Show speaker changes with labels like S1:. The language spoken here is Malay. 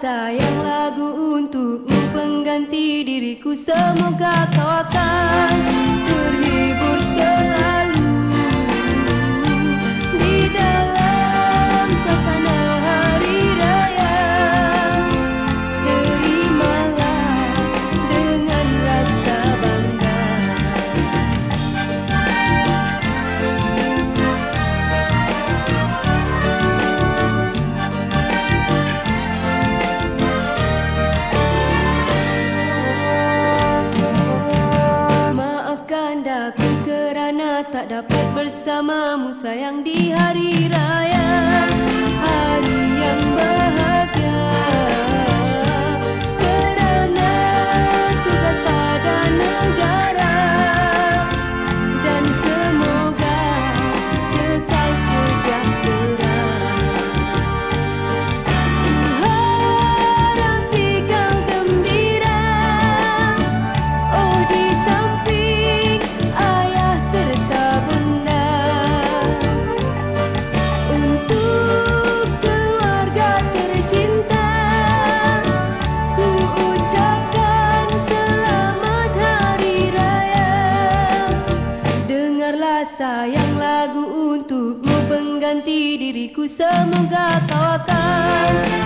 S1: sayang lagu untukmu pengganti diriku. Semoga kau aku kerana tak dapat bersamamu sayang di hari raya. Hari sayang lagu untukmu pengganti diriku. Semoga kau akan